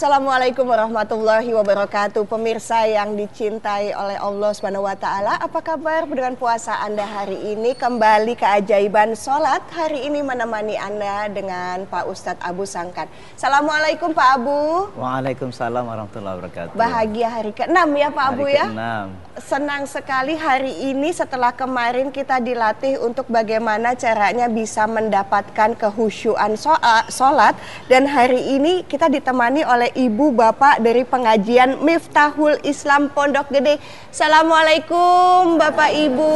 Assalamualaikum warahmatullahi wabarakatuh. Pemirsa yang dicintai oleh Allah Subhanahu wa taala, apa kabar dengan puasa Anda hari ini? Kembali keajaiban salat hari ini menemani Anda dengan Pak Ustadz Abu Sangkan. Assalamualaikum Pak Abu. Waalaikumsalam warahmatullahi wabarakatuh. Bahagia hari ke-6 ya Pak Hari Abu ya. ke-6. Senang sekali hari ini setelah kemarin kita dilatih untuk bagaimana caranya bisa mendapatkan kehusyuan sholat dan hari ini kita ditemani oleh ibu bapak dari pengajian Miftahul Islam Pondok Gede. Assalamualaikum Bapak Ibu.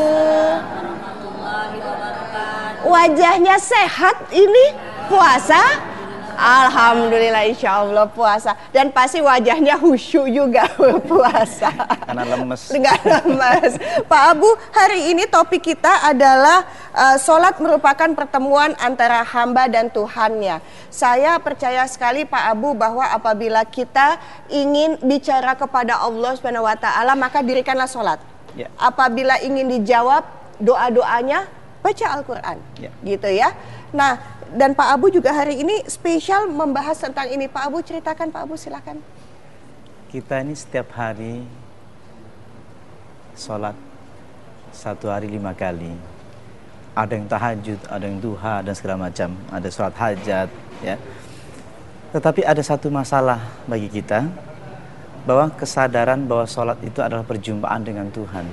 Wajahnya sehat ini puasa? Alhamdulillah insya Allah puasa dan pasti wajahnya khusyuk juga puasa. Karena lemes. Enggak lemas. Pak Abu, hari ini topik kita adalah uh, sholat merupakan pertemuan antara hamba dan Tuhannya. Saya percaya sekali Pak Abu bahwa apabila kita ingin bicara kepada Allah Subhanahu wa taala, maka dirikanlah sholat. Ya. Apabila ingin dijawab doa-doanya, baca Al-Qur'an. Ya. Gitu ya. Nah, dan Pak Abu juga hari ini spesial membahas tentang ini. Pak Abu ceritakan Pak Abu silakan. Kita ini setiap hari sholat satu hari lima kali. Ada yang tahajud, ada yang duha dan segala macam. Ada sholat hajat, ya. Tetapi ada satu masalah bagi kita bahwa kesadaran bahwa sholat itu adalah perjumpaan dengan Tuhan.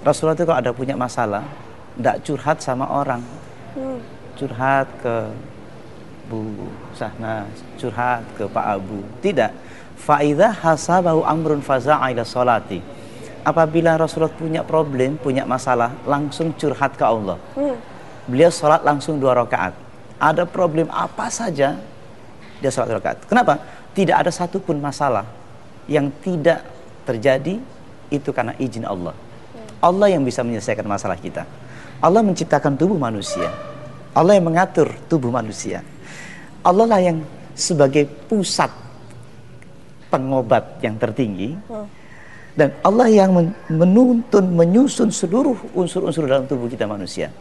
Rasulullah itu kalau ada punya masalah, tidak curhat sama orang, curhat ke Bu Sahna, curhat ke Pak Abu. Tidak. Faidah hasabahu amrun faza'a ila sholati. Apabila Rasulullah punya problem, punya masalah, langsung curhat ke Allah. Beliau sholat langsung dua rakaat. Ada problem apa saja, dia sholat dua rakaat. Kenapa? Tidak ada satupun masalah yang tidak terjadi itu karena izin Allah. Allah yang bisa menyelesaikan masalah kita. Allah menciptakan tubuh manusia. Allah yang mengatur tubuh manusia. Allah lah yang sebagai pusat pengobat yang tertinggi. Dan Allah yang men- menuntun, menyusun seluruh unsur-unsur dalam tubuh kita manusia.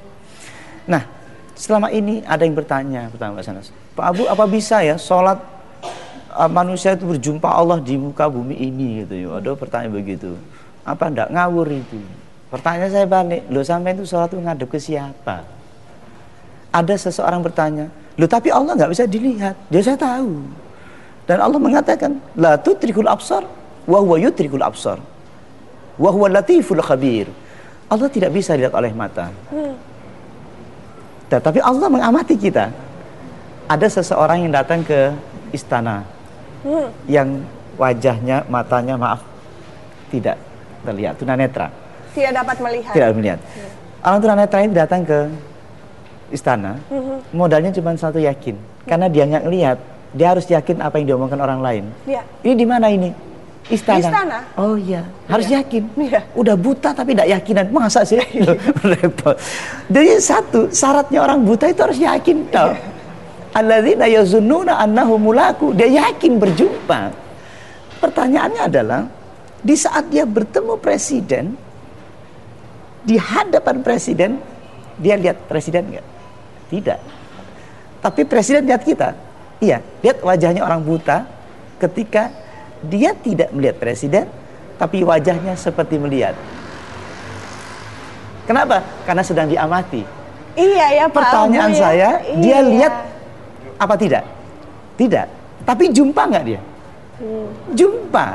Nah, selama ini ada yang bertanya, pertama Mbak Sanas, Pak Abu, apa bisa ya sholat uh, manusia itu berjumpa Allah di muka bumi ini gitu ya? Ada pertanyaan begitu. Apa ndak ngawur itu? Pertanyaan saya balik, lo sampai itu sholat itu ngadep ke siapa? Ada seseorang bertanya, lo tapi Allah nggak bisa dilihat. Dia saya tahu. Dan Allah mengatakan, la tutrikul absar, wa huwa yutrikul absar. Wa huwa latiful khabir. Allah tidak bisa dilihat oleh mata. Tetapi Allah mengamati kita. Ada seseorang yang datang ke istana yang wajahnya, matanya maaf tidak terlihat tunanetra, Tidak dapat melihat. tidak melihat. Orang tunanetra ini datang ke istana, modalnya cuma satu yakin, karena dia nggak ngelihat, dia harus yakin apa yang diomongkan orang lain. Iya. Ini di mana ini? Istana. Istana. Oh iya, harus yakin. Iya. Udah buta tapi tidak yakinan. Masa sih? Loh, Repot. Jadi satu, syaratnya orang buta itu harus yakin tau. Alladzina yazunnuna annahu mulaku. Dia yakin berjumpa. Pertanyaannya adalah di saat dia bertemu presiden di hadapan presiden dia lihat presiden nggak? Tidak. Tapi presiden lihat kita. Iya, lihat wajahnya orang buta ketika dia tidak melihat presiden, tapi wajahnya seperti melihat. Kenapa? Karena sedang diamati. Iya ya Pak Pertanyaan Abu ya. saya, dia Iya. lihat apa tidak? Tidak. Tapi jumpa nggak dia? Hmm. Jumpa.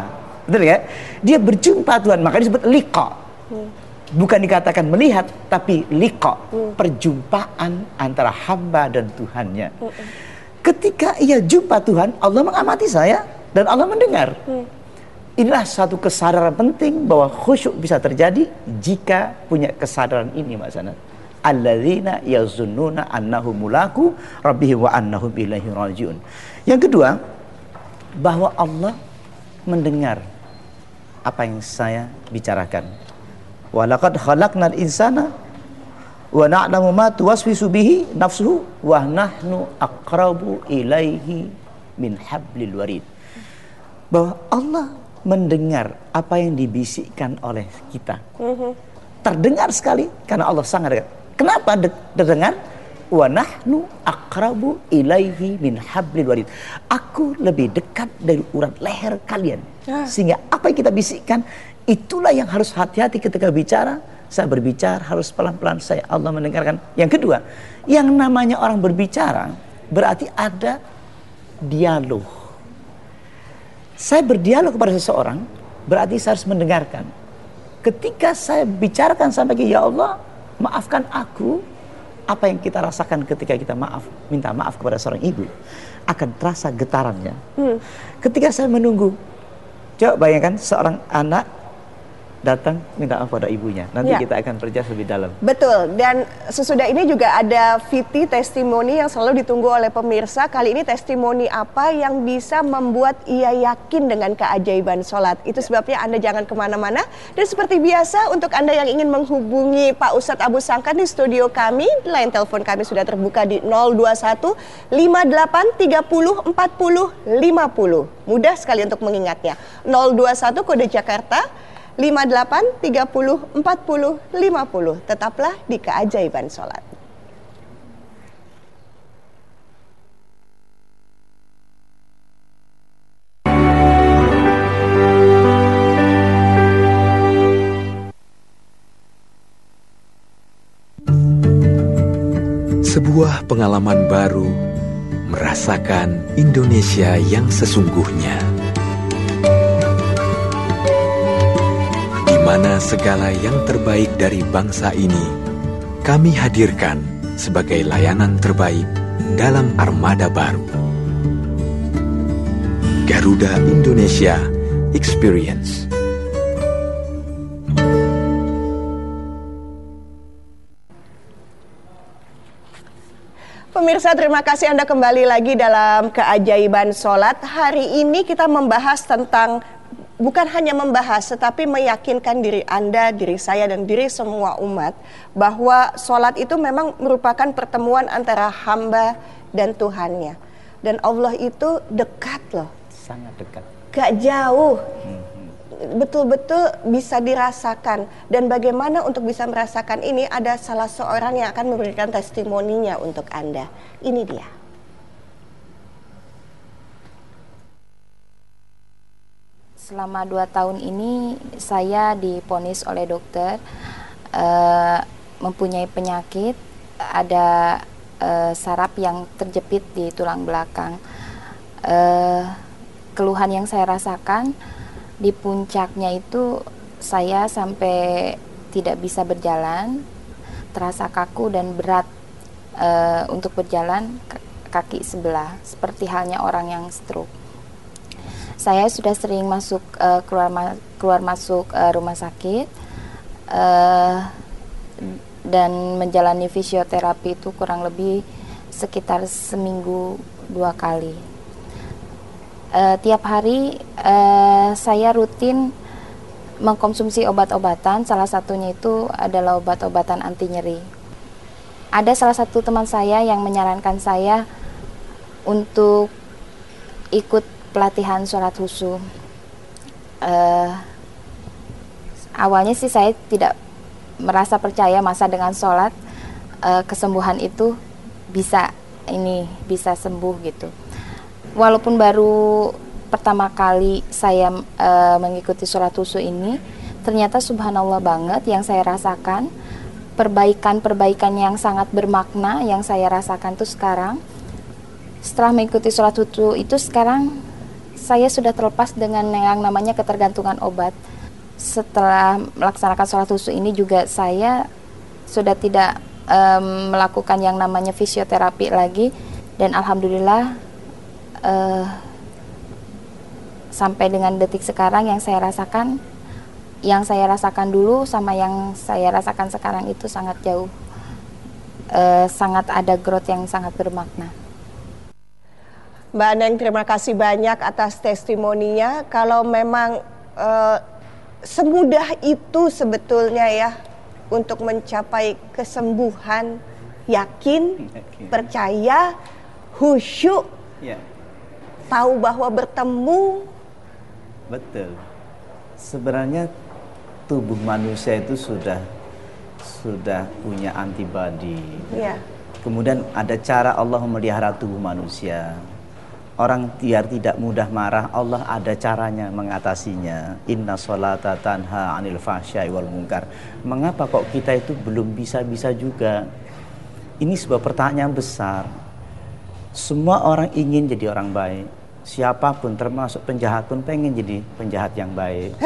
Betul ya? Dia berjumpa Tuhan, makanya disebut liqa. Hmm. Bukan dikatakan melihat, tapi liqa. Perjumpaan antara hamba dan Tuhannya. Hmm. Ketika ia jumpa Tuhan, Allah mengamati saya dan Allah mendengar. Hmm. Inilah satu kesadaran penting bahwa khusyuk bisa terjadi jika punya kesadaran ini Mbak Sanat. Alladzina yazunnuna annahu mulaku rabbihim wa annahum ilaihi rajiun. Yang kedua, bahwa Allah mendengar apa yang saya bicarakan. Walaqad khalaqnal insana wa na'lamu ma tuwaswisu bihi nafsuhu wa nahnu aqrabu ilaihi min hablil warid. Bahwa Allah mendengar apa yang dibisikkan oleh kita. Terdengar sekali karena Allah sangat dekat. Kenapa de- terdengar? wa nahnu aqrabu ilaihi min hablil warid. Aku lebih dekat dari urat leher kalian. Ah. Sehingga apa yang kita bisikkan itulah yang harus hati-hati ketika bicara. Saya berbicara harus pelan-pelan saya Allah mendengarkan. Yang kedua, yang namanya orang berbicara berarti ada dialog. Saya berdialog kepada seseorang berarti saya harus mendengarkan. Ketika saya bicarakan sampai ke ya Allah, maafkan aku apa yang kita rasakan ketika kita maaf, minta maaf kepada seorang ibu akan terasa getarannya. Hmm. Ketika saya menunggu, coba bayangkan seorang anak datang minta maaf pada ibunya. Nanti ya. kita akan perjelas lebih dalam. Betul. Dan sesudah ini juga ada Viti testimoni yang selalu ditunggu oleh pemirsa. Kali ini testimoni apa yang bisa membuat ia yakin dengan keajaiban sholat. Itu ya. sebabnya Anda jangan ke mana-mana. Dan seperti biasa untuk Anda yang ingin menghubungi Pak Ustadz Abu Sangkan di studio kami, line telepon kami sudah terbuka di 021 58 30 40 50. Mudah sekali untuk mengingatnya. 021 kode Jakarta 58 30 40 50. Tetaplah di keajaiban sholat. Sebuah pengalaman baru merasakan Indonesia yang sesungguhnya. Mana segala yang terbaik dari bangsa ini kami hadirkan sebagai layanan terbaik dalam armada baru. Garuda Indonesia Experience. Pemirsa, terima kasih Anda kembali lagi dalam keajaiban sholat. Hari ini kita membahas tentang bukan hanya membahas tetapi meyakinkan diri Anda, diri saya dan diri semua umat bahwa sholat itu memang merupakan pertemuan antara hamba dan Tuhannya. Dan Allah itu dekat loh. Sangat dekat. Gak jauh. Betul-betul bisa dirasakan dan bagaimana untuk bisa merasakan ini ada salah seorang yang akan memberikan testimoninya untuk Anda. Ini dia. Selama dua tahun ini saya diponis oleh dokter uh, mempunyai penyakit ada uh, saraf yang terjepit di tulang belakang. Uh, keluhan yang saya rasakan di puncaknya itu saya sampai tidak bisa berjalan, terasa kaku dan berat untuk berjalan kaki sebelah, seperti halnya orang yang stroke saya sudah sering masuk uh, keluar ma keluar masuk uh, rumah sakit uh, dan menjalani fisioterapi itu kurang lebih sekitar seminggu dua kali. Uh, tiap hari uh, saya rutin mengkonsumsi obat-obatan, salah satunya itu adalah obat-obatan anti nyeri. Ada salah satu teman saya yang menyarankan saya untuk ikut pelatihan sholat husu. Uh, awalnya sih saya tidak merasa percaya masa dengan sholat uh, kesembuhan itu bisa ini bisa sembuh gitu. Walaupun baru pertama kali saya uh, mengikuti sholat husu ini, ternyata subhanallah banget yang saya rasakan perbaikan-perbaikan yang sangat bermakna yang saya rasakan tuh sekarang setelah mengikuti sholat husu itu sekarang saya sudah terlepas dengan yang namanya ketergantungan obat. Setelah melaksanakan sholat husu ini juga saya sudah tidak um, melakukan yang namanya fisioterapi lagi dan alhamdulillah uh, sampai dengan detik sekarang yang saya rasakan yang saya rasakan dulu sama yang saya rasakan sekarang itu sangat jauh uh, sangat ada growth yang sangat bermakna. Mbak Neng, terima kasih banyak atas testimoninya. Kalau memang uh, semudah itu sebetulnya ya untuk mencapai kesembuhan, yakin, yakin. percaya, khusyuk, ya. tahu bahwa bertemu. Betul. Sebenarnya tubuh manusia itu sudah sudah punya antibodi. Ya Kemudian ada cara Allah memelihara tubuh manusia. Orang biar tidak mudah marah, Allah ada caranya mengatasinya. Inna sholata tanha anil fahsyai wal munkar. Mengapa kok kita itu belum bisa-bisa juga? Ini sebuah pertanyaan besar. Semua orang ingin jadi orang baik. Siapa pun termasuk penjahat pun pengen jadi penjahat yang baik.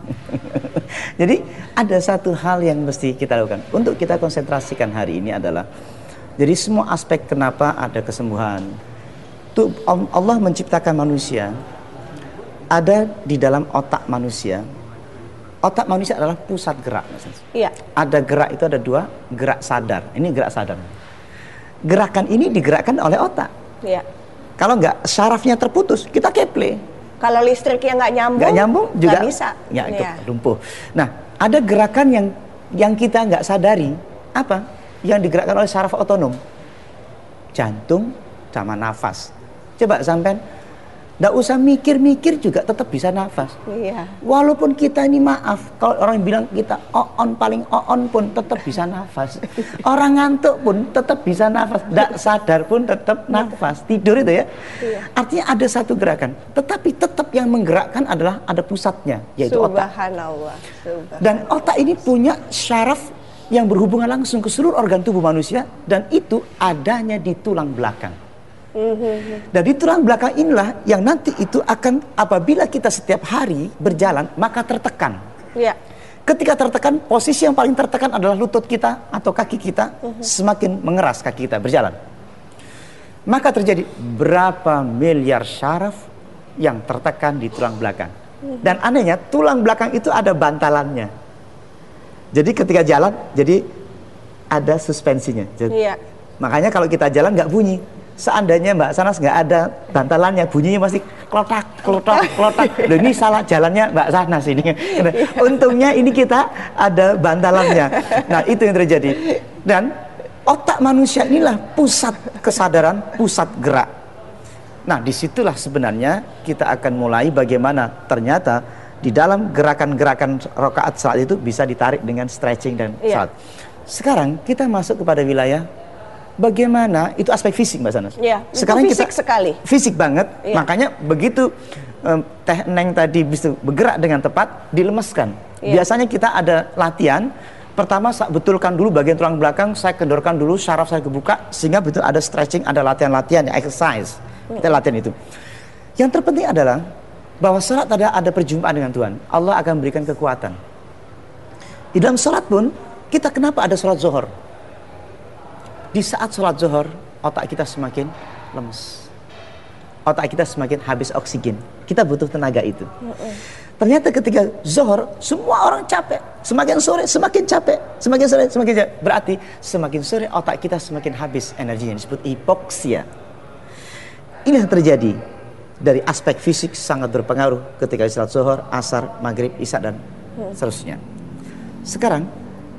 jadi ada satu hal yang mesti kita lakukan. Untuk kita konsentrasikan hari ini adalah jadi semua aspek kenapa ada kesembuhan, itu Allah menciptakan manusia ada di dalam otak manusia. Otak manusia adalah pusat gerak. Iya. Ada gerak itu ada dua, gerak sadar. Ini gerak sadar. Gerakan ini digerakkan oleh otak. Iya. Kalau nggak sarafnya terputus, kita keple. Kalau listriknya nggak nyambung, nggak nyambung juga nggak bisa. Ya, itu ya. lumpuh. Nah, ada gerakan yang yang kita nggak sadari apa? Yang digerakkan oleh saraf otonom, jantung sama nafas. Coba sampai Nggak usah mikir-mikir juga tetap bisa nafas. Iya. Walaupun kita ini maaf, kalau orang bilang kita on paling on pun tetap bisa nafas. Orang ngantuk pun tetap bisa nafas. Nggak sadar pun tetap nafas. Tidur itu ya. Iya. Artinya ada satu gerakan. Tetapi tetap yang menggerakkan adalah ada pusatnya, yaitu otak. Subhanallah. Dan otak ini punya syaraf yang berhubungan langsung ke seluruh organ tubuh manusia dan itu adanya di tulang belakang. Dan di tulang belakang inilah yang nanti itu akan apabila kita setiap hari berjalan maka tertekan. Ya. Ketika tertekan, posisi yang paling tertekan adalah lutut kita atau kaki kita uh-huh. semakin mengeras kaki kita berjalan. Maka terjadi berapa miliar syaraf yang tertekan di tulang belakang. Uh-huh. Dan anehnya tulang belakang itu ada bantalannya. Jadi ketika jalan, jadi ada suspensinya. Jadi, ya. Makanya kalau kita jalan nggak bunyi seandainya Mbak Sanas nggak ada bantalannya bunyinya masih klotak klotak klotak. Loh, ini salah jalannya Mbak Sanas ini. Untungnya ini kita ada bantalannya. Nah itu yang terjadi. Dan otak manusia inilah pusat kesadaran pusat gerak. Nah di situlah sebenarnya kita akan mulai bagaimana ternyata di dalam gerakan-gerakan rokaat saat itu bisa ditarik dengan stretching dan iya. saat. Sekarang kita masuk kepada wilayah bagaimana itu aspek fisik Mbak Sanas. Ya, Sekarang itu fisik kita sekali. Fisik banget. Ya. Makanya begitu um, Teh Neng tadi bisa bergerak dengan tepat, dilemeskan. Ya. Biasanya kita ada latihan Pertama saya betulkan dulu bagian tulang belakang, saya kendorkan dulu syaraf saya kebuka sehingga betul ada stretching, ada latihan-latihan, ya, exercise. Kita hmm. latihan itu. Yang terpenting adalah bahwa salat ada ada perjumpaan dengan Tuhan. Allah akan memberikan kekuatan. Di dalam salat pun kita kenapa ada salat zuhur? Di saat sholat zuhur, otak kita semakin lemes. Otak kita semakin habis oksigen. Kita butuh tenaga itu. Ternyata ketika zuhur, semua orang capek. Semakin sore, semakin capek. Semakin sore, semakin capek. Berarti semakin sore otak kita semakin habis energinya. Disebut hipoksia. Ini yang terjadi dari aspek fisik sangat berpengaruh ketika sholat zuhur, asar, maghrib, isya dan seterusnya. Sekarang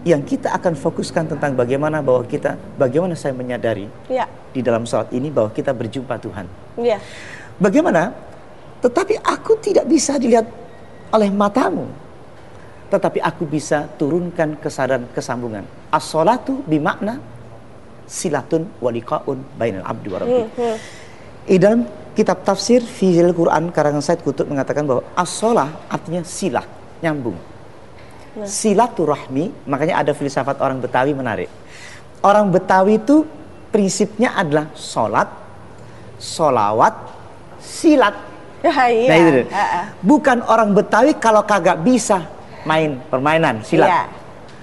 yang kita akan fokuskan tentang bagaimana bahwa kita bagaimana saya menyadari ya. di dalam saat ini bahwa kita berjumpa Tuhan. Ya. Bagaimana? Tetapi aku tidak bisa dilihat oleh matamu. Tetapi aku bisa turunkan kesadaran kesambungan. As-salatu bimakna silatun walikaun bainal abdi wa rabbi. Hmm, hmm. Di dalam kitab tafsir Fizil Quran karangan Said Kutub mengatakan bahwa as-salah artinya silah, nyambung silaturahmi, makanya ada filsafat orang Betawi menarik. Orang Betawi itu prinsipnya adalah sholat, solawat, silat. Ya, iya. Nah itu Bukan orang Betawi kalau kagak bisa main permainan silat. Ya.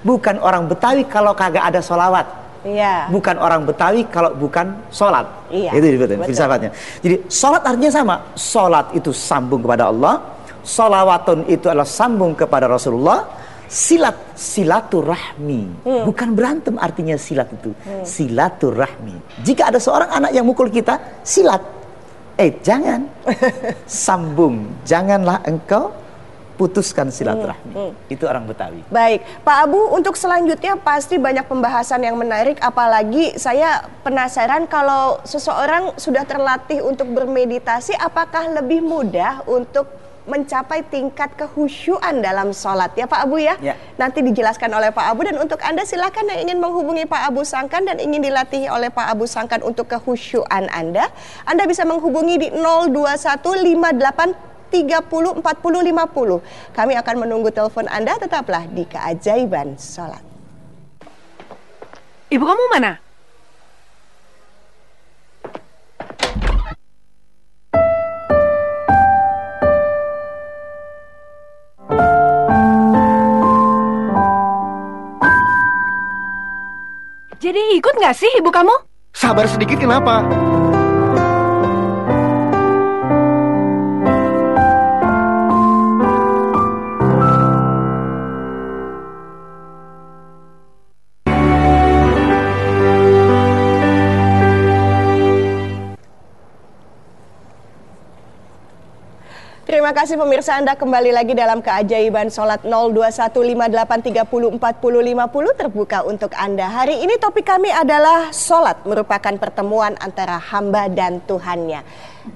Bukan orang Betawi kalau kagak ada solawat. Iya. Bukan orang Betawi kalau bukan sholat. Iya. Itu betul, filsafatnya. Jadi sholat artinya sama. Sholat itu sambung kepada Allah. Solawatun itu adalah sambung kepada Rasulullah silat silaturahmi. Hmm. bukan berantem artinya silat itu. Hmm. silaturahmi. Jika ada seorang anak yang mukul kita silat. Eh jangan. Sambung. Janganlah engkau putuskan silaturahmi. Hmm. Hmm. itu orang Betawi. Baik. Pak Abu untuk selanjutnya pasti banyak pembahasan yang menarik. Apalagi saya penasaran kalau seseorang sudah terlatih untuk bermeditasi apakah lebih mudah untuk mencapai tingkat kehusyuan dalam sholat ya Pak Abu ya. Ya. Nanti dijelaskan oleh Pak Abu dan untuk Anda silakan yang ingin menghubungi Pak Abu Sangkan dan ingin dilatih oleh Pak Abu Sangkan untuk kehusyuan Anda, Anda bisa menghubungi di 02158 30 40 50. Kami akan menunggu telepon Anda tetaplah di keajaiban sholat. Ibu kamu mana? Jadi ikut nggak sih ibu kamu? Sabar sedikit kenapa? Terima kasih pemirsa Anda kembali lagi dalam keajaiban sholat 02158304050 terbuka untuk Anda. Hari ini topik kami adalah sholat merupakan pertemuan antara hamba dan Tuhannya.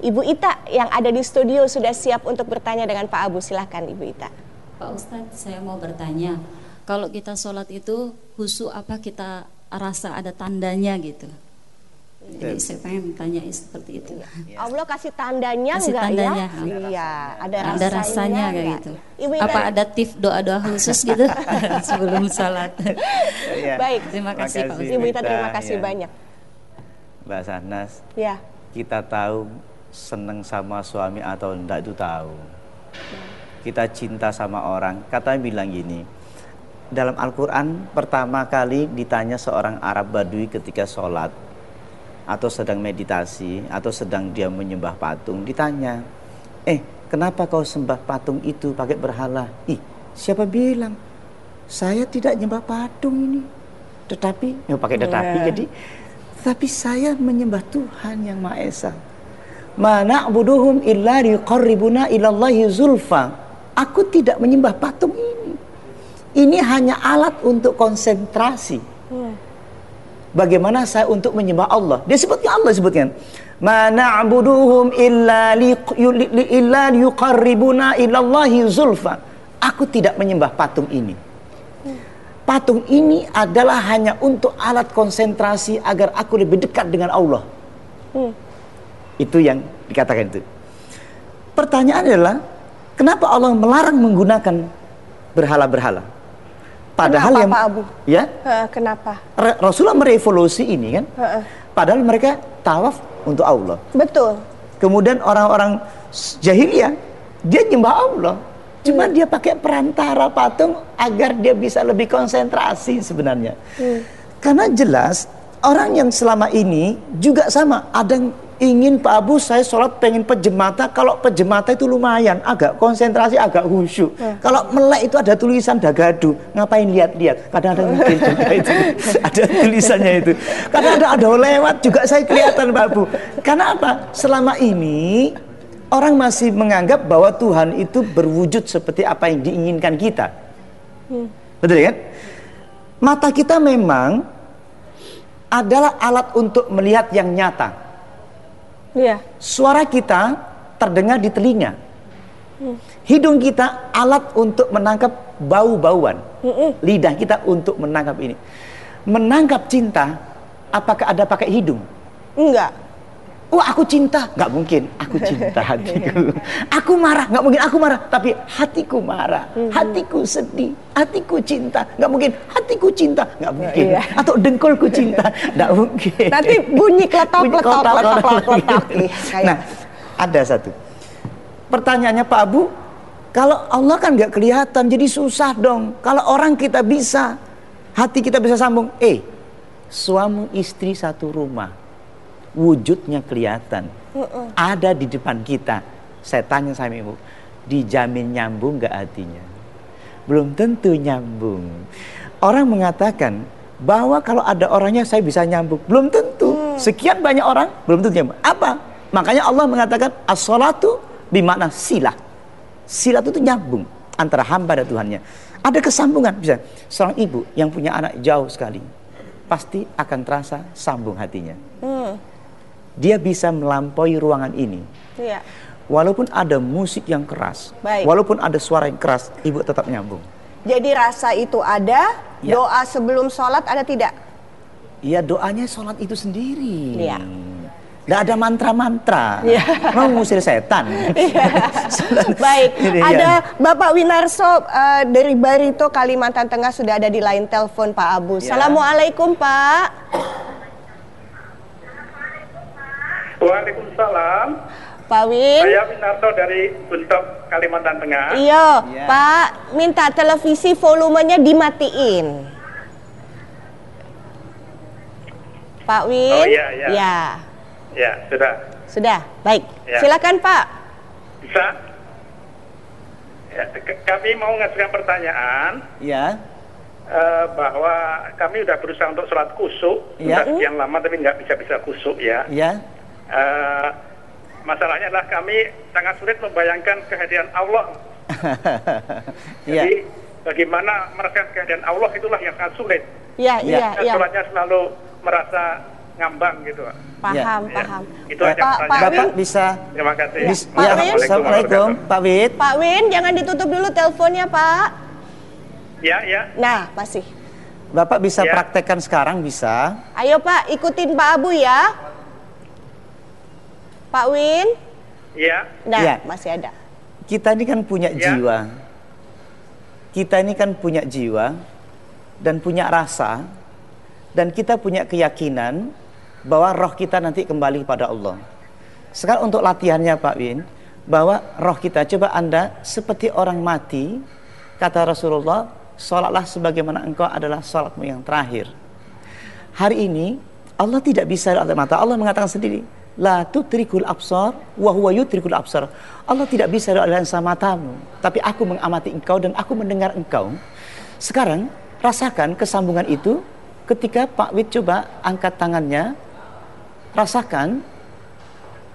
Ibu Ita yang ada di studio sudah siap untuk bertanya dengan Pak Abu. Silahkan Ibu Ita. Pak Ustadz, saya mau bertanya, kalau kita sholat itu khusyuk apa kita rasa ada tandanya gitu? Jadi saya pengen tanya seperti itu. Allah kasih tandanya Kasih enggak tandanya. ya? Iya, ada rasanya, Ada rasanya kayak enggak? gitu. Ibu Ita, Apa ada tips doa-doa khusus gitu sebelum sholat? Ya. baik. Terima kasih Pak. Ibu Ita terima Kita, kasih ya. banyak. Mbak Sahnas, Ya, kita tahu seneng sama suami atau enggak itu tahu. Kita cinta sama orang. Katanya bilang gini, dalam Al-Quran pertama kali ditanya seorang Arab Badui ketika sholat atau sedang meditasi atau sedang dia menyembah patung ditanya eh kenapa kau sembah patung itu pakai berhala? Ih siapa bilang? Saya tidak nyembah patung ini. Tetapi ya pakai tetapi Ya. jadi. Tapi saya menyembah Tuhan yang Maha Esa. Mana buduhum illa liqarribuna ilallahi zulfa. Aku tidak menyembah patung ini. Ini hanya alat untuk konsentrasi Bagaimana saya untuk menyembah Allah? Dia sebutkan Allah sebutkan. Ma na'buduhum illa li, illa liqarribuna ilallahi zulfa. Aku tidak menyembah patung ini. Patung ini adalah hanya untuk alat konsentrasi agar aku lebih dekat dengan Allah. Itu yang dikatakan itu. Pertanyaan adalah kenapa Allah melarang menggunakan berhala-berhala? Padahal Kenapa, yang Pak Abu? ya Eh, kenapa? Ra- Rasulullah merevolusi ini kan. Heeh. Padahal mereka tawaf untuk Allah. Betul. Kemudian orang-orang jahiliyah dia nyembah Allah. Cuma dia pakai perantara patung agar dia bisa lebih konsentrasi sebenarnya. Karena jelas orang yang selama ini juga sama. Ada yang ingin Pak Abu saya sholat pengen pejemata. Kalau pejemata itu lumayan agak konsentrasi agak khusyuk. Kalau melek itu ada tulisan dagadu. Ngapain lihat-lihat? Kadang-kadang mungkin juga itu ada tulisannya itu. Kadang-kadang ada lewat juga saya kelihatan Pak Abu. Karena apa? Selama ini orang masih menganggap bahwa Tuhan itu berwujud seperti apa yang diinginkan kita. Betul kan? Mata kita memang adalah alat untuk melihat yang nyata. Iya. Suara kita terdengar di telinga. Hidung kita alat untuk menangkap bau-bauan. Lidah kita untuk menangkap ini. Menangkap cinta, apakah ada pakai hidung? Enggak. Wah aku cinta, nggak mungkin. Aku cinta hatiku. Aku marah, nggak mungkin. Aku marah, tapi hatiku marah, hatiku sedih, hatiku cinta, nggak mungkin. Hatiku cinta, nggak mungkin. Iya. Atau dengkulku cinta, nggak mungkin. Nanti bunyi kletok, kotak. Iya, Nah, ada satu. Pertanyaannya Pak Abu, kalau Allah kan nggak kelihatan, jadi susah dong. Kalau orang kita bisa, hati kita bisa sambung. Eh, suami istri satu rumah, wujudnya kelihatan, ada di depan kita. Saya tanya sama ibu, dijamin nyambung nggak hatinya? Belum tentu nyambung. Orang mengatakan bahwa kalau ada orangnya saya bisa nyambung, belum tentu. Sekian banyak orang belum tentu nyambung. Apa? Makanya Allah mengatakan as-salatu bimakna silah. Silah itu tuh nyambung antara hamba dan Tuhannya. Ada kesambungan bisa. Seorang ibu yang punya anak jauh sekali pasti akan terasa sambung hatinya. Hmm. Dia bisa melampaui ruangan ini. Iya. Walaupun ada musik yang keras, Baik. walaupun ada suara yang keras, ibu tetap nyambung. Jadi rasa itu ada, Ya. doa sebelum sholat ada tidak? Iya doanya sholat itu sendiri. Iya. Nggak ada mantra-mantra. Iya. Mau ngusir setan. Sholat- Baik, Ini, ya. ada Bapak Winarso eh, dari Barito, Kalimantan Tengah sudah ada di line telepon Pak Abu. Ya. Assalamualaikum Pak. Waalaikumsalam. Pak Win. Saya Winarto dari Buntok, Kalimantan Tengah. Iya, Iya. Pak, minta televisi volumenya dimatiin. Pak Win. Oh, iya, iya. Ya, Ya, sudah. sudah. Baik. Ya. Silakan Pak. Bisa? Ya, kami mau mengajukan pertanyaan Ya. eh, bahwa kami sudah berusaha untuk sholat kusuk Iya. sudah sekian lama tapi nggak bisa bisa kusuk ya. Ya. Eh, masalahnya adalah kami sangat sulit membayangkan kehadiran Allah. Ya. Jadi bagaimana merasakan kehadiran Allah itulah yang sangat sulit. Ya, Ya. iya, Kan iya. sholatnya selalu merasa ngambang gitu. Pak. Paham, Ya. paham. Itu aja Pak, Pak pertanyaan. Win, Bapak bisa Terima kasih. bis- Pak ya, Win. Assalamualaikum Pak Wid. Pak Win, jangan ditutup dulu teleponnya, Pak. Ya, ya. Nah, masih. Bapak bisa Ya. praktekkan sekarang bisa. Ayo Pak, ikutin Pak Abu ya. Pak Win. Ya. Nah, Ya. masih ada. Kita ini kan punya Ya. jiwa. Kita ini kan punya jiwa dan punya rasa dan kita punya keyakinan bahwa roh kita nanti kembali pada Allah. Sekarang untuk latihannya Pak Win, bahwa roh kita coba Anda seperti orang mati, kata Rasulullah, sholatlah sebagaimana engkau adalah sholatmu yang terakhir. Hari ini Allah tidak bisa oleh mata. Allah mengatakan sendiri, la tutrikul absar wa huwa yutrikul absar. Allah tidak bisa oleh lensa matamu, tapi aku mengamati engkau dan aku mendengar engkau. Sekarang rasakan kesambungan itu ketika Pak Wid coba angkat tangannya, rasakan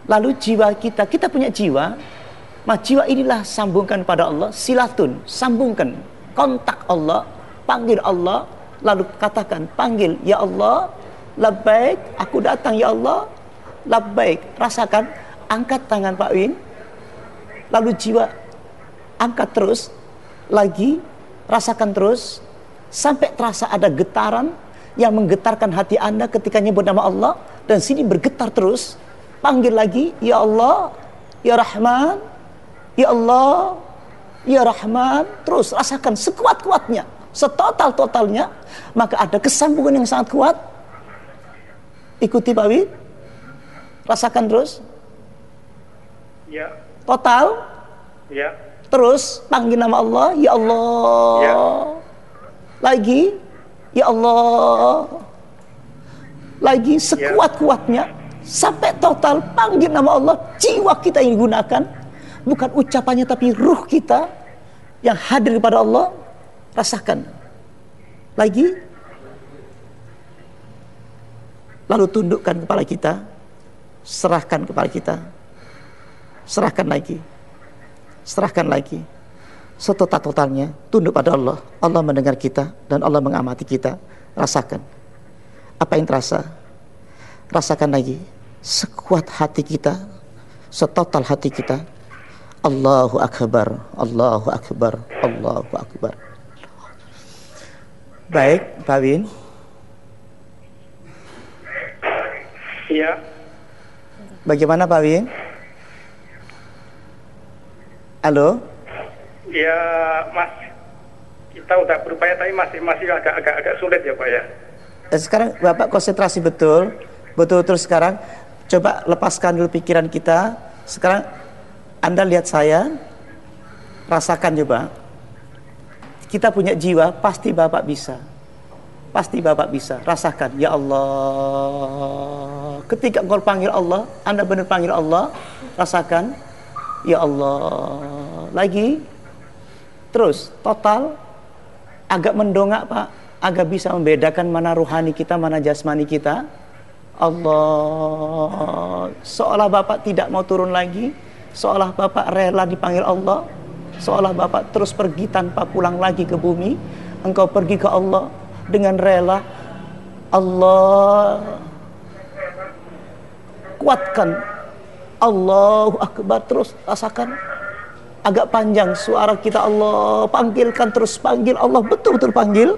lalu jiwa kita, kita punya jiwa, maka jiwa inilah sambungkan pada Allah, silatun, sambungkan, kontak Allah, panggil Allah, lalu katakan, panggil, ya Allah, labbaik, aku datang ya Allah, labbaik, rasakan, angkat tangan Pak Win, lalu jiwa, angkat terus, lagi, rasakan terus, sampai terasa ada getaran yang menggetarkan hati Anda ketika nyebut nama Allah, dan sini bergetar terus, panggil lagi, ya Allah, ya Rahman, ya Allah, ya Rahman, terus rasakan sekuat-kuatnya, setotal-totalnya, maka ada kesambungan yang sangat kuat. Ikuti Pak Wid, rasakan terus, Ya. total, Ya. terus panggil nama Allah, ya Allah, Ya. lagi, ya Allah, lagi sekuat-kuatnya sampai total panggil nama Allah jiwa kita yang digunakan. Bukan ucapannya tapi ruh kita yang hadir kepada Allah. Rasakan. Lagi. Lalu tundukkan kepala kita serahkan kepala kita. Serahkan lagi. Serahkan lagi. Setotal-totalnya tunduk pada Allah. Allah mendengar kita dan Allah mengamati kita. Rasakan. Apa yang terasa? Rasakan lagi. Sekuat hati kita setotal hati kita. Allahu Akbar Allahu Akbar Allahu Akbar. Baik Pak Win. Ya. Bagaimana Pak Win halo Ya, Mas. Kita udah berupaya tapi masih masih agak agak agak sulit ya, Pak ya. Eh, sekarang Bapak konsentrasi betul, betul terus sekarang. Coba lepaskan dulu pikiran kita. Sekarang Anda lihat saya, rasakan coba. Kita punya jiwa, pasti Bapak bisa. Pasti Bapak bisa. Rasakan, ya Allah. Ketika engkau panggil Allah, Anda benar panggil Allah, rasakan, ya Allah. Lagi, terus total agak mendongak Pak, agak bisa membedakan mana rohani kita, mana jasmani kita. Allah, seolah Bapak tidak mau turun lagi, seolah Bapak rela dipanggil Allah, seolah Bapak terus pergi tanpa pulang lagi ke bumi. Engkau pergi ke Allah dengan rela. Allah kuatkan Allahu Akbar terus rasakan agak panjang suara kita Allah panggilkan terus panggil Allah betul-betul panggil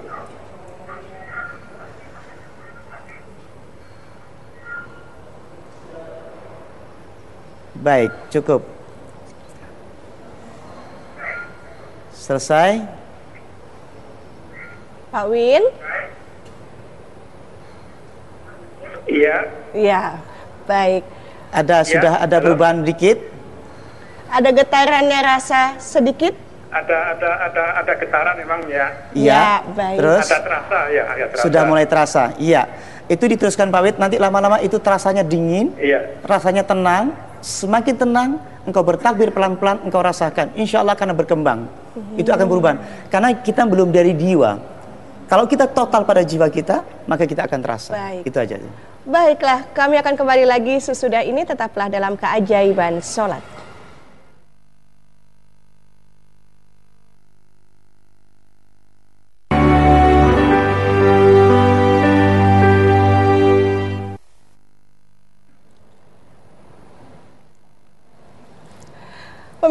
Baik, cukup. Selesai? Pak Win? Iya. Iya, baik. Ada Ya, sudah ada halo. perubahan dikit? Ada getarannya rasa sedikit? Ada ada ada ada getaran memang ya. Ya, baik. Terus Ada terasa ya, ya terasa. sudah mulai terasa. Iya. Itu diteruskan Pak Wid nanti lama-lama itu terasanya dingin, Iya. rasanya tenang, semakin tenang engkau bertakbir pelan-pelan engkau rasakan. Insya Allah akan berkembang. Itu akan berubah. Karena kita belum dari jiwa. Kalau kita total pada jiwa kita, maka kita akan terasa. Baik. Itu aja. Baiklah, kami akan kembali lagi sesudah ini tetaplah dalam keajaiban sholat.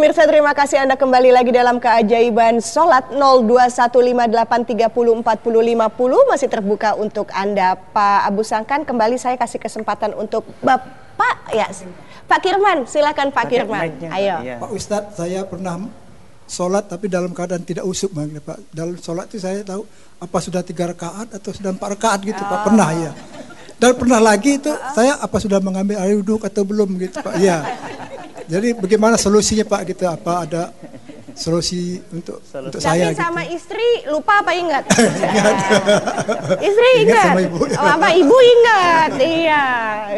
Pemirsa terima kasih Anda kembali lagi dalam keajaiban sholat 021583404050 masih terbuka untuk Anda Pak Abu Sangkan kembali saya kasih kesempatan untuk Bapak ya Pak Kirman silakan Pak Kirman ayo iya. Pak Ustadz, saya pernah sholat tapi dalam keadaan tidak usuk Bang. Pak. Dalam sholat itu saya tahu apa sudah tiga rakaat atau sudah empat rakaat gitu Pak. Pernah ya. Dan pernah lagi itu saya apa sudah mengambil air wudhu atau belum gitu Pak. Iya. Jadi bagaimana solusinya Pak gitu? Apa ada solusi untuk untuk Tapi saya sama gitu? istri lupa apa ingat? istri Ingat ingat. sama ibu. Oh, apa ibu ingat? Iya.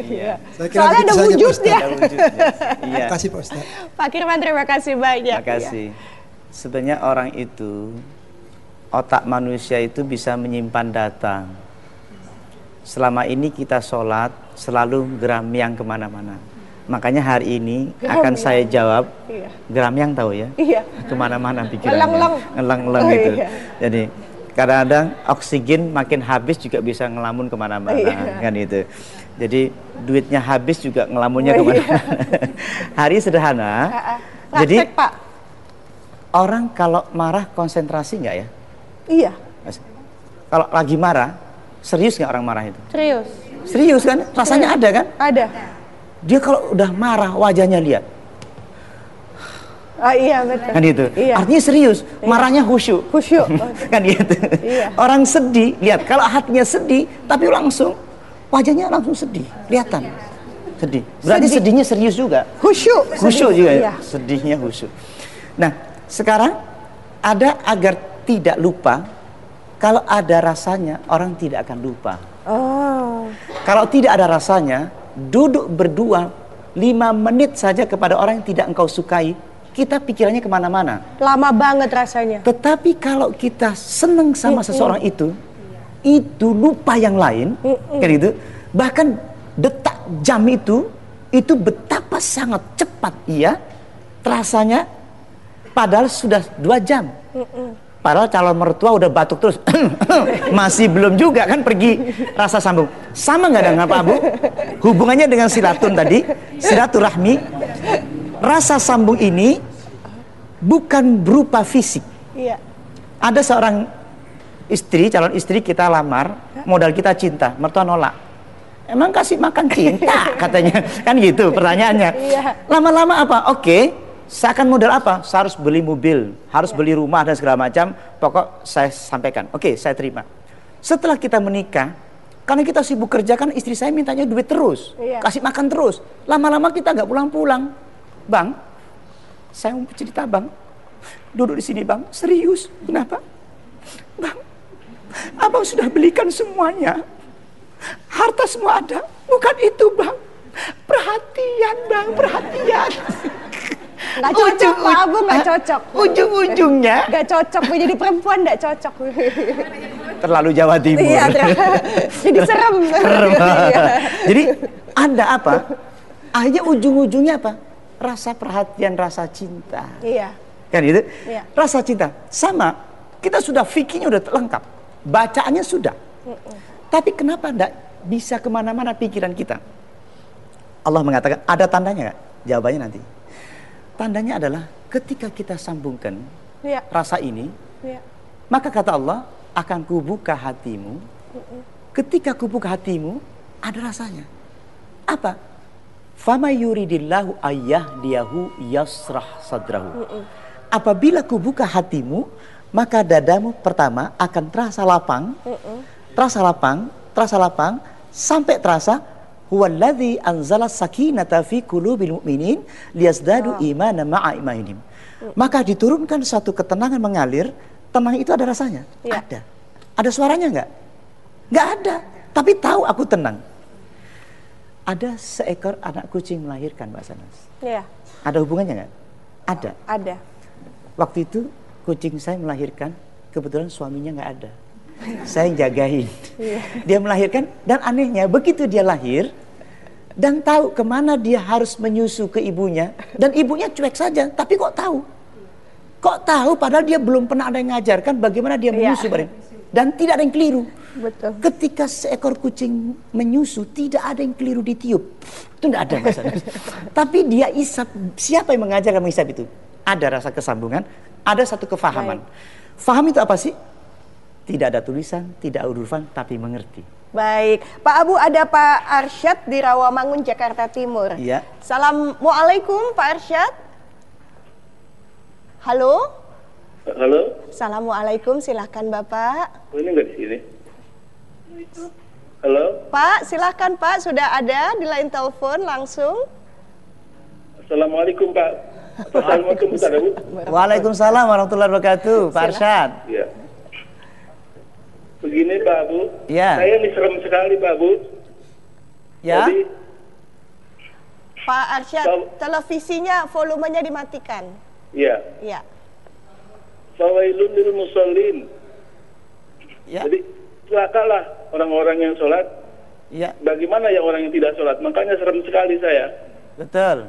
iya. Saya kira Soalnya ada. Ada wujudnya. Iya. Terima kasih Pak Ustadz. Pak Kirman terima kasih banyak. Terima kasih. Sebenarnya orang itu otak manusia itu bisa menyimpan data. Selama ini kita sholat selalu geramyang ke mana-mana. Makanya hari ini akan Geramyang. saya jawab. Iya. Geramyang tahu ya? Iya. Ke mana-mana pikirannya. Oh, gitu. iya. Jadi kadang-kadang oksigen makin habis juga bisa ngelamun ke mana-mana Iya. kan itu. Jadi duitnya habis juga ngelamunnya Oh, iya. ke mana-mana. hari sederhana. Ah, ah. Jadi Pak. Orang kalau marah konsentrasi nggak ya? Iya? Kalau lagi marah, serius nggak orang marah itu? serius. Serius kan? Rasanya ada kan? Ada. Dia kalau udah marah wajahnya lihat, Ah, iya betul. kan itu. Iya. Artinya serius, marahnya khusyuk. Khusyuk. kan gitu. Iya. Orang sedih, lihat kalau hatinya sedih, tapi langsung wajahnya langsung sedih, kelihatan. Sedih. Berarti Sedih. sedihnya serius juga. Khusyuk. Khusyuk juga ya. Iya. Sedihnya khusyuk. Nah, sekarang ada agar tidak lupa kalau ada rasanya orang tidak akan lupa. Oh, Kalau tidak ada rasanya, duduk berdua lima menit saja kepada orang yang tidak engkau sukai, kita pikirannya ke mana-mana. lama banget rasanya. Tetapi kalau kita seneng sama seseorang itu, itu lupa yang lain, kan itu. Bahkan detak jam itu, itu betapa sangat cepat ia rasanya, padahal sudah dua jam. Padahal calon mertua udah batuk terus, masih belum juga kan pergi rasa sambung. Sama nggak dengan Pak Abu? Hubungannya dengan silatun tadi, silaturahmi, rasa sambung ini bukan berupa fisik. Iya. Ada seorang istri, calon istri kita lamar, modal kita cinta, mertua nolak. Emang kasih makan cinta katanya, kan gitu pertanyaannya. Iya. Lama-lama apa? Oke, saya akan modal apa? Saya harus beli mobil, harus beli rumah dan segala macam. Pokok saya sampaikan. Oke, saya terima. Setelah kita menikah, karena kita sibuk kerja kan istri saya mintanya duit terus, Iya. kasih makan terus. Lama-lama kita nggak pulang-pulang, bang. Saya mau cerita bang, duduk di sini bang, serius, kenapa? Bang, abang sudah belikan semuanya, harta semua ada, bukan itu bang, perhatian bang, perhatian. Nggak cocok, nggak Hah? cocok. Ujung-ujungnya Gak cocok, Bu. jadi perempuan gak cocok. terlalu Jawa Timur. Iya, jadi serem. Serem. Iya. Jadi ada apa? Akhirnya ujung-ujungnya apa? Rasa perhatian, rasa cinta. Iya. Kan itu? Iya. Rasa cinta. Sama, kita sudah fikirnya udah lengkap. Bacaannya sudah. Tapi kenapa enggak bisa ke mana-mana pikiran kita? Allah mengatakan, ada tandanya nggak? Jawabannya nanti. Tandanya adalah ketika kita sambungkan Ya. rasa ini, Ya. maka kata Allah akan kubuka hatimu. Ketika kubuka hatimu, ada rasanya. Apa? Fama yuridillahu ayah diahu yasrah sadrahu. Apabila kubuka hatimu, maka dadamu pertama akan terasa lapang, terasa lapang, terasa lapang, sampai terasa huwallazi anzala sakinata fi qulubil mu'minin liyazdadu imana ma'a imanihim. Maka diturunkan satu ketenangan mengalir, tenang itu ada rasanya. Ya. Ada. Ada suaranya enggak? Enggak ada. Tapi tahu aku tenang. Ada seekor anak kucing melahirkan, Mbak Sanas. Ya. Ada hubungannya enggak? Ada. Ada. Waktu itu kucing saya melahirkan, kebetulan suaminya nggak ada. Saya jagain. Dia melahirkan dan anehnya begitu dia lahir dan tahu ke mana dia harus menyusu ke ibunya dan ibunya cuek saja, tapi kok tahu? Kok tahu padahal dia belum pernah ada yang ngajarkan bagaimana dia Iya. menyusu Barin. dan tidak ada yang keliru. Betul. Ketika seekor kucing menyusu, tidak ada yang keliru ditiup. Itu tidak ada masalah. Tapi dia isap. Siapa yang mengajarkan mengisap itu? Ada rasa kesambungan, ada satu kefahaman. Faham itu apa sih? Tidak ada tulisan, tidak hurufan, tapi mengerti. Baik, Pak Abu ada Pak Arsyad di Rawamangun, Jakarta Timur. Iya. Assalamualaikum Pak Arsyad. Halo. Halo, Assalamualaikum, silahkan Bapak. oh, ini nggak di sini. Halo, Pak, silahkan Pak, sudah ada di line telepon langsung. Assalamualaikum Pak. Assalamualaikum Ustaz. Waalaikumsalam warahmatullahi wabarakatuh, Pak Arsyad. Ya. Begini Pak Abu, Ya. saya ini serem sekali Pak Abu. Ya, Jadi Pak Arsyad, Tahu. televisinya volumenya dimatikan. ya, Ya. fawailun lil musallin. ya, Jadi celakalah orang-orang yang sholat. ya, Bagaimana ya orang yang tidak sholat? Makanya serem sekali saya. betul.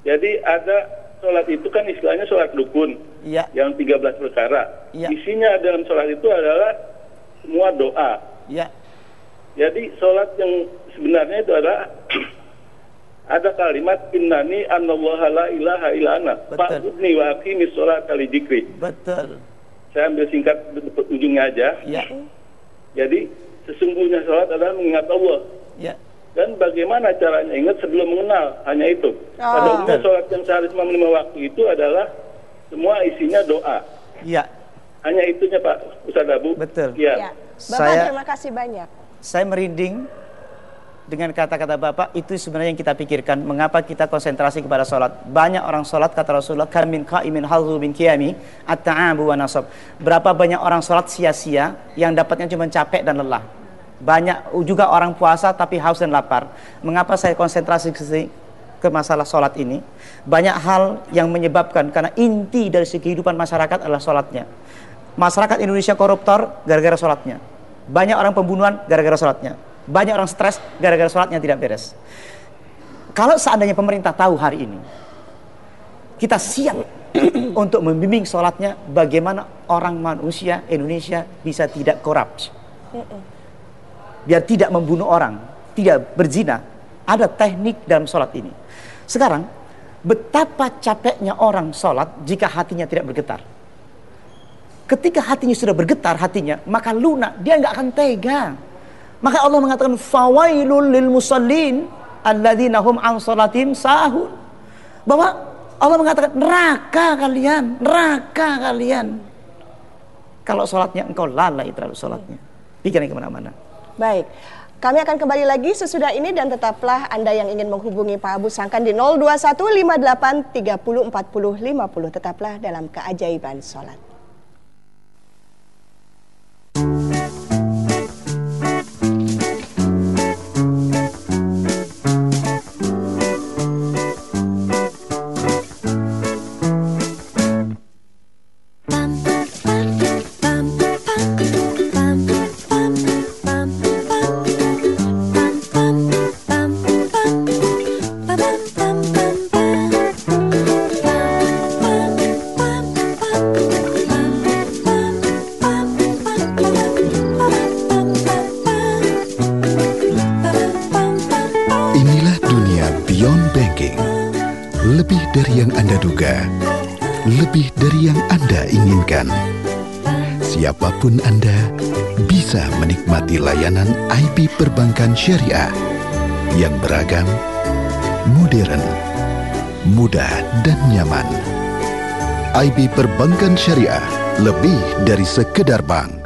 Jadi ada sholat itu kan istilahnya sholat rukun Ya, yang 13 perkara. Ya. Isinya dalam sholat itu adalah semua doa. ya, Jadi sholat yang sebenarnya itu adalah ada kalimat innani anallaha la ilaha illa ana fa'budni wa aqimis sholat kali dikri. betul. Saya ambil singkat ujungnya aja. Ya, Jadi sesungguhnya sholat adalah mengingat Allah. ya, Dan bagaimana caranya ingat sebelum mengenal hanya itu. Pada Oh. umumnya sholat yang sehari selama lima waktu itu adalah semua isinya doa. ya. Hanya itunya Pak Ustaz Abu. Betul. Ya. Ya. Bapak Saya- terima kasih banyak. Saya merinding dengan kata-kata Bapak itu sebenarnya yang kita pikirkan mengapa kita konsentrasi kepada sholat banyak orang sholat kata Rasulullah kam min qa'imin hazu min qiyami at-ta'abu wa nasab berapa banyak orang sholat sia-sia yang dapatnya cuma capek dan lelah banyak juga orang puasa tapi haus dan lapar mengapa saya konsentrasi ke, sini- ke masalah sholat ini banyak hal yang menyebabkan karena inti dari segi kehidupan masyarakat adalah sholatnya masyarakat Indonesia koruptor gara-gara sholatnya banyak orang pembunuhan gara-gara sholatnya. Banyak orang stres gara-gara sholatnya tidak beres. Kalau seandainya pemerintah tahu hari ini, kita siap untuk membimbing sholatnya bagaimana orang manusia Indonesia bisa tidak korup. Biar tidak membunuh orang, tidak berzina. Ada teknik dalam sholat ini. Sekarang, betapa capeknya orang sholat jika hatinya tidak bergetar. Ketika hatinya sudah bergetar hatinya, maka lunak, dia nggak akan tega. Maka Allah mengatakan fawailul lil musallin alladzina hum an salatim sahun. Bahwa Allah mengatakan neraka kalian, neraka kalian. Kalau sholatnya engkau lalai terhadap sholatnya. Pikirannya ke mana-mana. Baik. Kami akan kembali lagi sesudah ini dan tetaplah Anda yang ingin menghubungi Pak Abu Sangkan di 021 58 30 40 50. Tetaplah dalam keajaiban sholat. Lebih Syariah yang beragam, modern, mudah, dan nyaman. IB Perbankan Syariah lebih dari sekedar bank.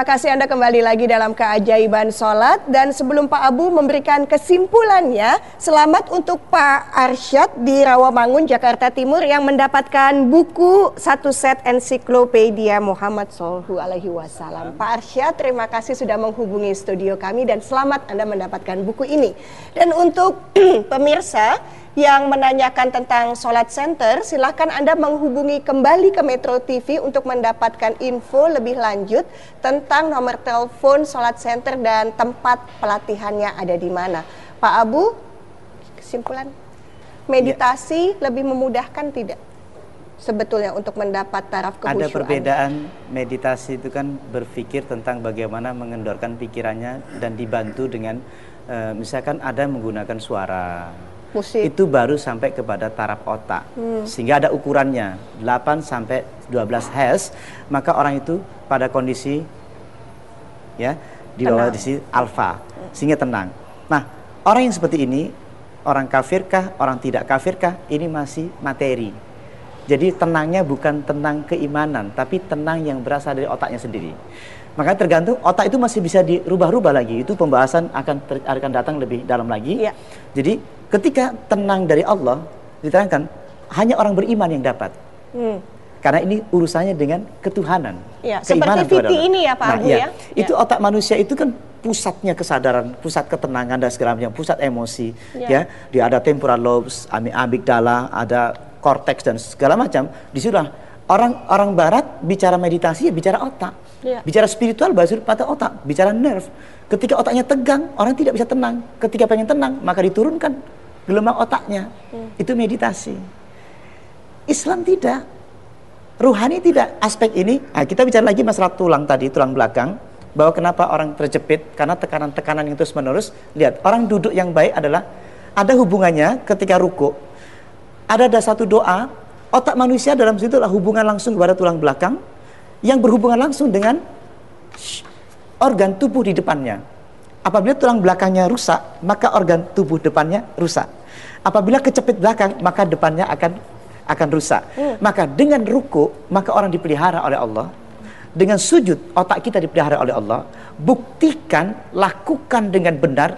Terima kasih Anda kembali lagi dalam keajaiban sholat dan sebelum Pak Abu memberikan kesimpulannya, selamat untuk Pak Arsyad di Rawamangun, Jakarta Timur yang mendapatkan buku satu set ensiklopedia Muhammad Sallallahu Alaihi Wasallam. Pak Arsyad, terima kasih sudah menghubungi studio kami dan selamat Anda mendapatkan buku ini. Dan untuk pemirsa, yang menanyakan tentang sholat center, silahkan Anda menghubungi kembali ke Metro TV untuk mendapatkan info lebih lanjut tentang nomor telepon sholat center dan tempat pelatihannya ada di mana. Pak Abu, kesimpulan, meditasi ya. lebih memudahkan tidak? Sebetulnya untuk mendapat taraf kehusuan. Ada perbedaan meditasi itu kan berpikir tentang bagaimana mengendorkan pikirannya dan dibantu dengan uh, misalkan ada menggunakan suara Musik. itu baru sampai kepada taraf otak hmm. sehingga ada ukurannya 8 sampai 12 Hz maka orang itu pada kondisi ya di bawah kondisi alfa sehingga tenang nah orang yang seperti ini orang kafirkah orang tidak kafirkah ini masih materi jadi tenangnya bukan tenang keimanan tapi tenang yang berasal dari otaknya sendiri maka tergantung otak itu masih bisa dirubah-rubah lagi. Itu pembahasan akan ter, akan datang lebih dalam lagi. Ya. Jadi ketika tenang dari Allah diterangkan hanya orang beriman yang dapat. Hmm. Karena ini urusannya dengan ketuhanan. Ya, seperti Fiti ini ya Pak nah, Abu ya. ya. Itu otak manusia itu kan pusatnya kesadaran, pusat ketenangan dan segala macam, pusat emosi. Ya. ya. Dia ada temporal lobes, amigdala, ada korteks dan segala macam. Di situ orang orang barat bicara meditasi ya bicara otak. Ya. Bicara spiritual bahasa pada otak, bicara nerve. Ketika otaknya tegang, orang tidak bisa tenang. Ketika pengen tenang, maka diturunkan gelombang otaknya. Hmm. Itu meditasi. Islam tidak. Ruhani tidak. Aspek ini, nah kita bicara lagi masalah tulang tadi, tulang belakang. Bahwa kenapa orang terjepit, karena tekanan-tekanan yang terus menerus. Lihat, orang duduk yang baik adalah, ada hubungannya ketika ruku. Ada ada satu doa, otak manusia dalam situ adalah hubungan langsung kepada tulang belakang yang berhubungan langsung dengan organ tubuh di depannya. Apabila tulang belakangnya rusak, maka organ tubuh depannya rusak. Apabila kecepit belakang, maka depannya akan akan rusak. Hmm. Maka dengan ruku, maka orang dipelihara oleh Allah. Dengan sujud, otak kita dipelihara oleh Allah. Buktikan, lakukan dengan benar,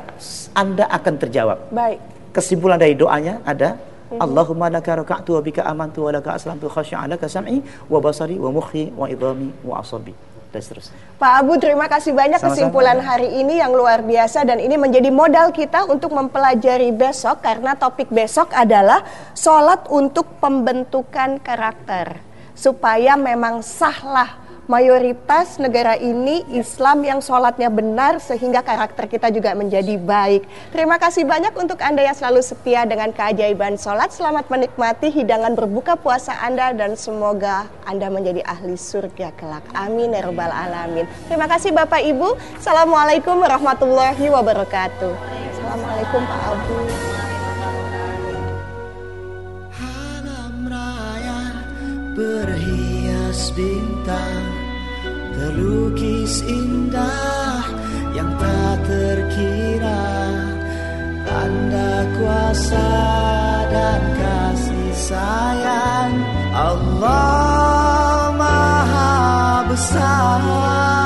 Anda akan terjawab. Baik. Kesimpulan dari doanya ada Allahumma laka raka'tu wa bika amantu wa laka aslamtu khasya'a laka sam'i wa basari wa mukhi wa idhami wa asabi dan seterusnya. Pak Abu terima kasih banyak Sama-sama. kesimpulan hari ini yang luar biasa dan ini menjadi modal kita untuk mempelajari besok karena topik besok adalah sholat untuk pembentukan karakter supaya memang sahlah mayoritas negara ini Islam yang sholatnya benar sehingga karakter kita juga menjadi baik. Terima kasih banyak untuk Anda yang selalu setia dengan keajaiban sholat. Selamat menikmati hidangan berbuka puasa Anda dan semoga Anda menjadi ahli surga kelak. Amin ya alamin. Terima kasih Bapak Ibu. Assalamualaikum warahmatullahi wabarakatuh. Assalamualaikum Pak Abu. bintang terlukis indah yang tak terkira tanda kuasa dan kasih sayang. Allah maha besar